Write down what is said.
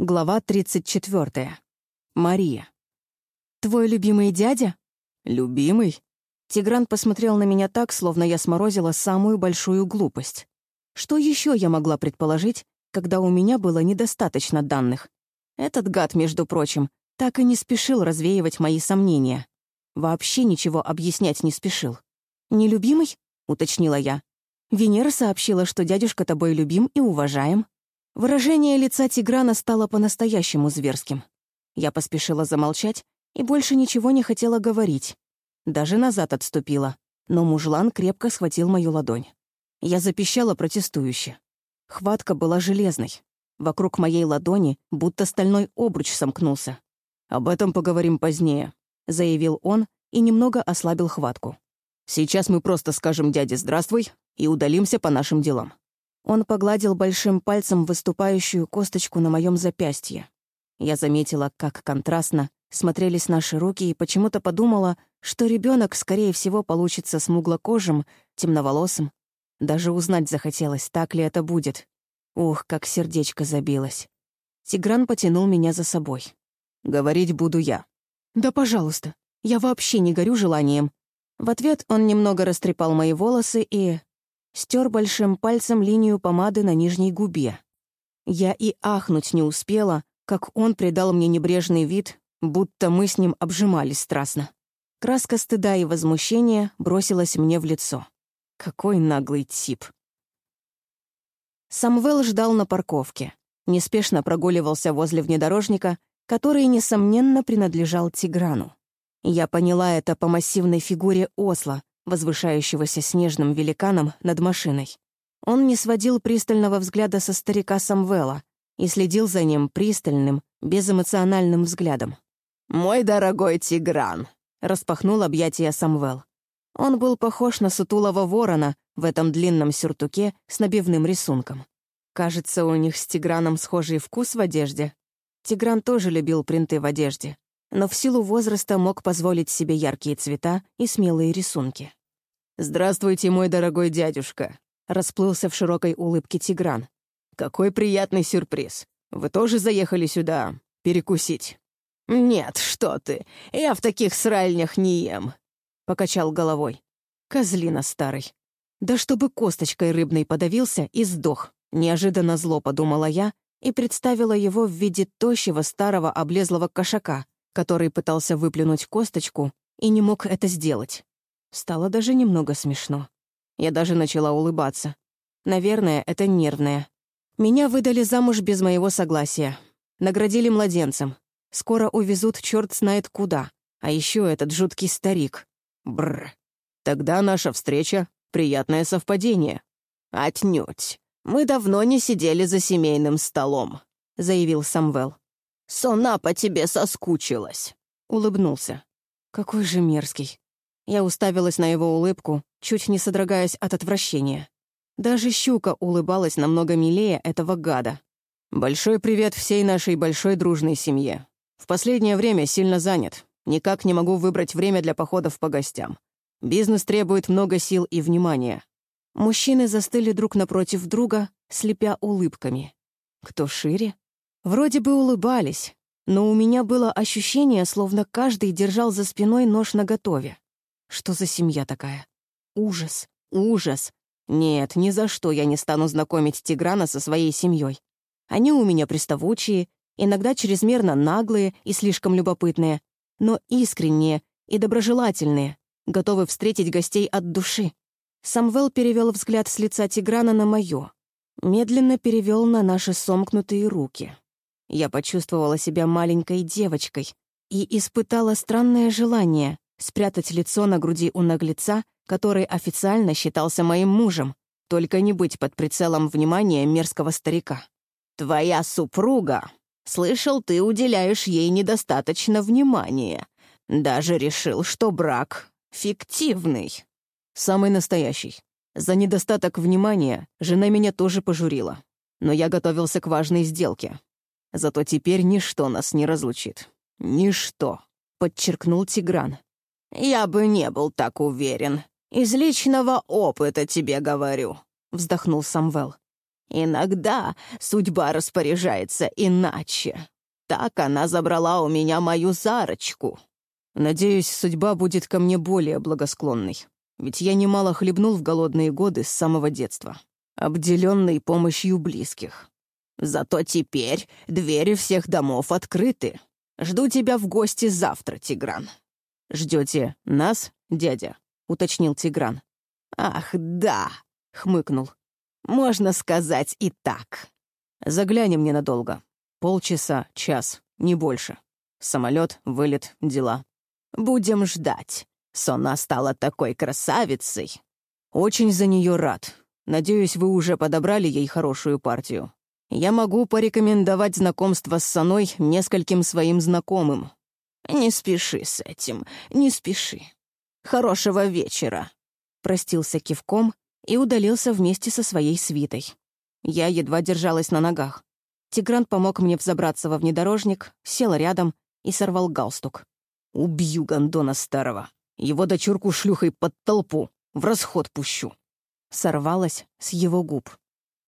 Глава 34. Мария. «Твой любимый дядя?» «Любимый?» Тигран посмотрел на меня так, словно я сморозила самую большую глупость. Что еще я могла предположить, когда у меня было недостаточно данных? Этот гад, между прочим, так и не спешил развеивать мои сомнения. Вообще ничего объяснять не спешил. «Нелюбимый?» — уточнила я. «Венера сообщила, что дядюшка тобой любим и уважаем». Выражение лица Тиграна стало по-настоящему зверским. Я поспешила замолчать и больше ничего не хотела говорить. Даже назад отступила, но мужлан крепко схватил мою ладонь. Я запищала протестующе. Хватка была железной. Вокруг моей ладони будто стальной обруч сомкнулся. «Об этом поговорим позднее», — заявил он и немного ослабил хватку. «Сейчас мы просто скажем дяде «здравствуй» и удалимся по нашим делам». Он погладил большим пальцем выступающую косточку на моем запястье. Я заметила, как контрастно смотрелись наши руки и почему-то подумала, что ребенок, скорее всего, получится смуглокожим, темноволосым. Даже узнать захотелось, так ли это будет. Ух, как сердечко забилось. Тигран потянул меня за собой. «Говорить буду я». «Да, пожалуйста. Я вообще не горю желанием». В ответ он немного растрепал мои волосы и стер большим пальцем линию помады на нижней губе. Я и ахнуть не успела, как он придал мне небрежный вид, будто мы с ним обжимались страстно. Краска стыда и возмущения бросилась мне в лицо. Какой наглый тип. Самвел ждал на парковке. Неспешно прогуливался возле внедорожника, который, несомненно, принадлежал Тиграну. Я поняла это по массивной фигуре осла, возвышающегося снежным великаном над машиной. Он не сводил пристального взгляда со старика Самвела и следил за ним пристальным, безэмоциональным взглядом. «Мой дорогой Тигран!» — распахнул объятия Самвел. Он был похож на сутулого ворона в этом длинном сюртуке с набивным рисунком. Кажется, у них с Тиграном схожий вкус в одежде. Тигран тоже любил принты в одежде, но в силу возраста мог позволить себе яркие цвета и смелые рисунки. «Здравствуйте, мой дорогой дядюшка», — расплылся в широкой улыбке Тигран. «Какой приятный сюрприз. Вы тоже заехали сюда перекусить?» «Нет, что ты, я в таких сральнях не ем», — покачал головой. «Козлина старый. Да чтобы косточкой рыбной подавился и сдох», — неожиданно зло подумала я и представила его в виде тощего старого облезлого кошака, который пытался выплюнуть косточку и не мог это сделать. Стало даже немного смешно. Я даже начала улыбаться. Наверное, это нервное. Меня выдали замуж без моего согласия. Наградили младенцем. Скоро увезут черт знает куда. А еще этот жуткий старик. Бррр. Тогда наша встреча — приятное совпадение. Отнюдь. Мы давно не сидели за семейным столом, — заявил Самвел. Сона по тебе соскучилась. Улыбнулся. Какой же мерзкий. Я уставилась на его улыбку, чуть не содрогаясь от отвращения. Даже щука улыбалась намного милее этого гада. «Большой привет всей нашей большой дружной семье. В последнее время сильно занят. Никак не могу выбрать время для походов по гостям. Бизнес требует много сил и внимания». Мужчины застыли друг напротив друга, слепя улыбками. Кто шире? Вроде бы улыбались, но у меня было ощущение, словно каждый держал за спиной нож наготове. Что за семья такая? Ужас, ужас. Нет, ни за что я не стану знакомить Тиграна со своей семьей. Они у меня приставучие, иногда чрезмерно наглые и слишком любопытные, но искренние и доброжелательные, готовы встретить гостей от души. Самвел перевел взгляд с лица Тиграна на мое, медленно перевел на наши сомкнутые руки. Я почувствовала себя маленькой девочкой и испытала странное желание спрятать лицо на груди у наглеца, который официально считался моим мужем, только не быть под прицелом внимания мерзкого старика. «Твоя супруга. Слышал, ты уделяешь ей недостаточно внимания. Даже решил, что брак фиктивный». «Самый настоящий. За недостаток внимания жена меня тоже пожурила. Но я готовился к важной сделке. Зато теперь ничто нас не разлучит. Ничто», — подчеркнул Тигран. «Я бы не был так уверен. Из личного опыта тебе говорю», — вздохнул Самвел. Иногда судьба распоряжается иначе. Так она забрала у меня мою Зарочку. Надеюсь, судьба будет ко мне более благосклонной. Ведь я немало хлебнул в голодные годы с самого детства, обделенный помощью близких. Зато теперь двери всех домов открыты. Жду тебя в гости завтра, Тигран». «Ждете нас, дядя?» — уточнил Тигран. «Ах, да!» — хмыкнул. «Можно сказать и так». «Заглянем ненадолго. Полчаса, час, не больше. Самолет, вылет, дела». «Будем ждать. Сона стала такой красавицей». «Очень за нее рад. Надеюсь, вы уже подобрали ей хорошую партию. Я могу порекомендовать знакомство с Соной нескольким своим знакомым». «Не спеши с этим, не спеши. Хорошего вечера», — простился кивком и удалился вместе со своей свитой. Я едва держалась на ногах. Тигран помог мне взобраться во внедорожник, сел рядом и сорвал галстук. «Убью гондона старого. Его дочурку шлюхой под толпу. В расход пущу». Сорвалась с его губ.